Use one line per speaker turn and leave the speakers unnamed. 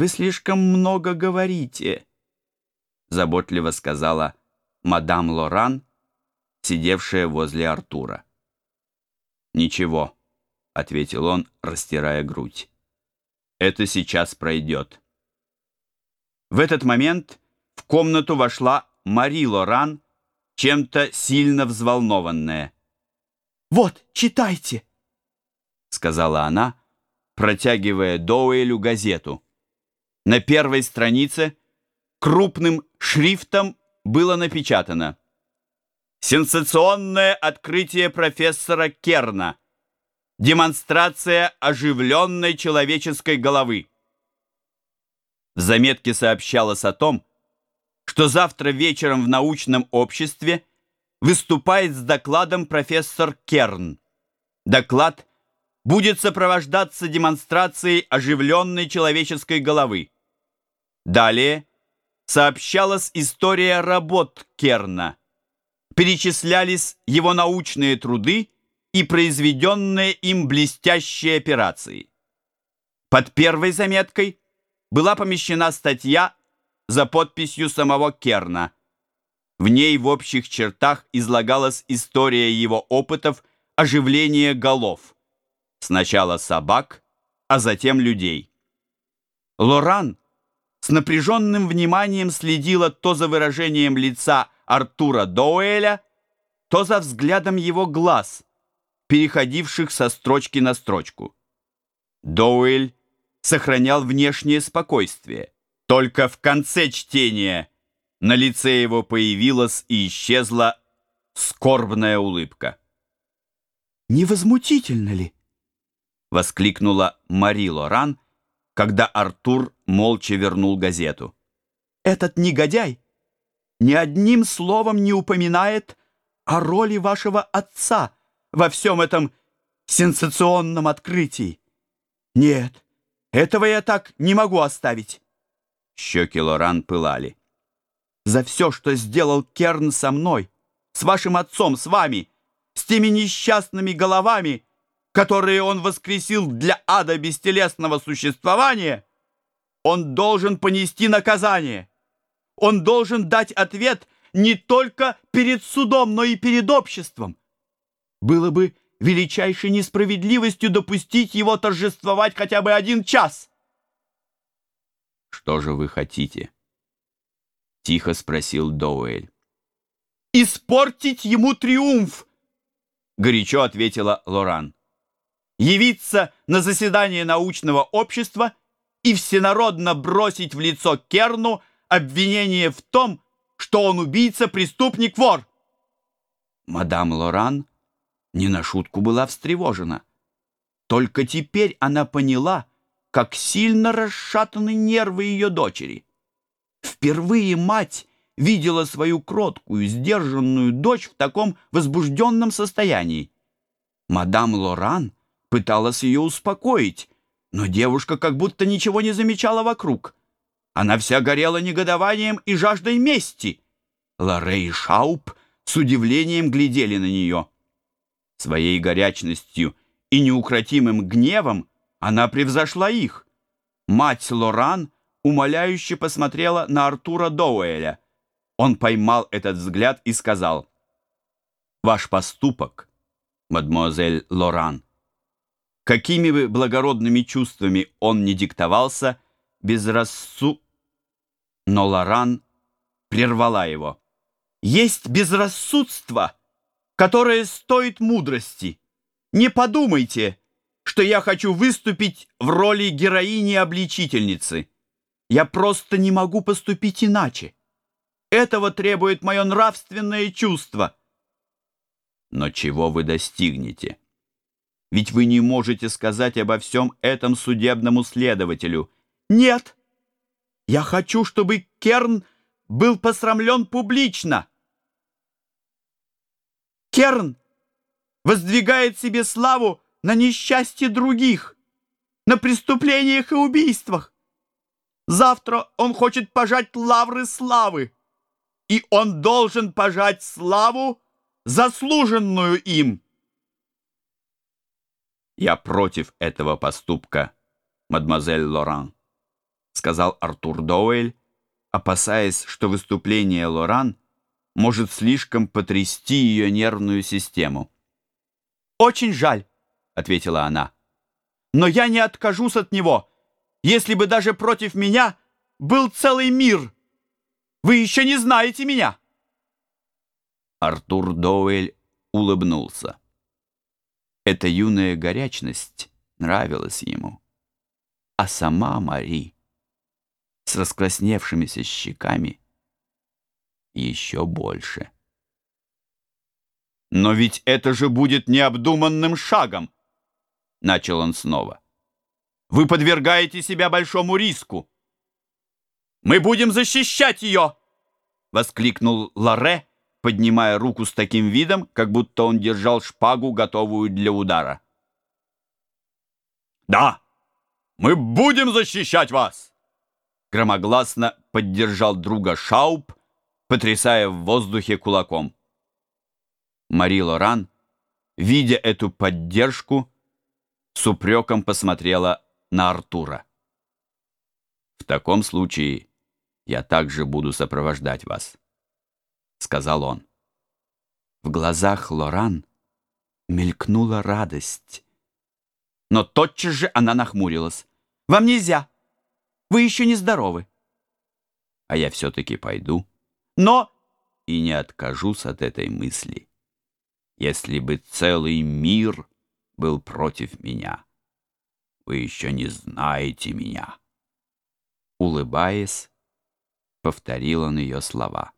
Вы слишком много говорите, заботливо сказала мадам Лоран, сидевшая возле Артура. Ничего, ответил он, растирая грудь. Это сейчас пройдет. В этот момент в комнату вошла Мари Лоран, чем-то сильно взволнованная.
«Вот, читайте!»
— сказала она, протягивая Доуэлю газету. На первой странице крупным шрифтом было напечатано «Сенсационное открытие профессора Керна. Демонстрация оживленной человеческой головы». В заметке сообщалось о том, что завтра вечером в научном обществе выступает с докладом профессор Керн. Доклад будет сопровождаться демонстрацией оживленной человеческой головы. Далее сообщалась история работ Керна. Перечислялись его научные труды и произведенные им блестящие операции. Под первой заметкой была помещена статья за подписью самого Керна. В ней в общих чертах излагалась история его опытов оживления голов. Сначала собак, а затем людей. Лоран с напряженным вниманием следила то за выражением лица Артура Доуэля, то за взглядом его глаз, переходивших со строчки на строчку. Доуэль сохранял внешнее спокойствие. Только в конце чтения на лице его появилась и исчезла скорбная улыбка.
«Невозмутительно ли?»
— воскликнула Мари Лоран, когда Артур молча вернул газету.
«Этот негодяй ни одним словом не упоминает о роли вашего отца во всем этом сенсационном открытии. Нет, этого я так не могу оставить».
Щеки Лоран пылали.
«За все, что сделал Керн со мной, с вашим отцом, с вами, с теми несчастными головами, которые он воскресил для ада бестелесного существования, он должен понести наказание. Он должен дать ответ не только перед судом, но и перед обществом. Было бы величайшей несправедливостью допустить его торжествовать хотя бы один час.
«Что же вы хотите?» — тихо спросил Доуэль.
«Испортить ему триумф!» — горячо ответила Лоран явиться на заседание научного общества и всенародно бросить в лицо Керну обвинение в том, что он убийца, преступник, вор. Мадам Лоран не на шутку была встревожена. Только теперь она поняла, как сильно расшатаны нервы ее дочери. Впервые мать видела свою кроткую, сдержанную дочь в таком возбужденном состоянии. Мадам Лоран — пыталась ее успокоить, но девушка как будто ничего не замечала вокруг. Она вся горела негодованием и жаждой мести. Лоррей и Шауп с удивлением глядели на нее. Своей горячностью и неукротимым гневом она превзошла их. Мать Лоран умоляюще посмотрела на Артура Доуэля. Он поймал этот взгляд и сказал, «Ваш поступок, мадемуазель Лоран, Какими бы благородными чувствами он не диктовался, безрассу... Но Лоран прервала его. «Есть безрассудство, которое стоит мудрости. Не подумайте, что я хочу выступить в роли героини-обличительницы. Я просто не могу поступить иначе. Этого требует мое нравственное чувство». «Но чего вы достигнете?» Ведь вы не можете сказать обо всем этом судебному следователю. Нет, я хочу, чтобы Керн был посрамлен публично. Керн воздвигает себе славу на несчастье других, на преступлениях и убийствах. Завтра он хочет пожать лавры славы, и он должен пожать славу, заслуженную им. «Я против этого поступка, мадемуазель Лоран», —
сказал Артур Доуэль, опасаясь, что выступление Лоран может слишком потрясти ее нервную систему.
«Очень жаль», — ответила она. «Но я не откажусь от него, если бы даже против меня был целый мир. Вы еще не знаете меня».
Артур Доуэль улыбнулся. Эта юная горячность нравилась ему. А сама Мари с раскрасневшимися щеками еще больше.
«Но ведь это же будет необдуманным шагом!» Начал он снова. «Вы подвергаете себя большому риску!» «Мы будем защищать ее!» Воскликнул Ларе, поднимая руку с таким видом, как будто он держал шпагу, готовую для удара. «Да, мы будем защищать вас!» Громогласно поддержал друга Шауп, потрясая в воздухе кулаком. Мари Лоран, видя эту поддержку, с упреком посмотрела на Артура. «В таком случае я также буду сопровождать вас», — сказал он. В глазах Лоран мелькнула радость, но тотчас же она нахмурилась. «Вам нельзя! Вы еще не здоровы!» «А я все-таки пойду, но и не откажусь от этой мысли, если бы целый мир был против меня. Вы еще не знаете меня!» Улыбаясь, повторил он ее слова.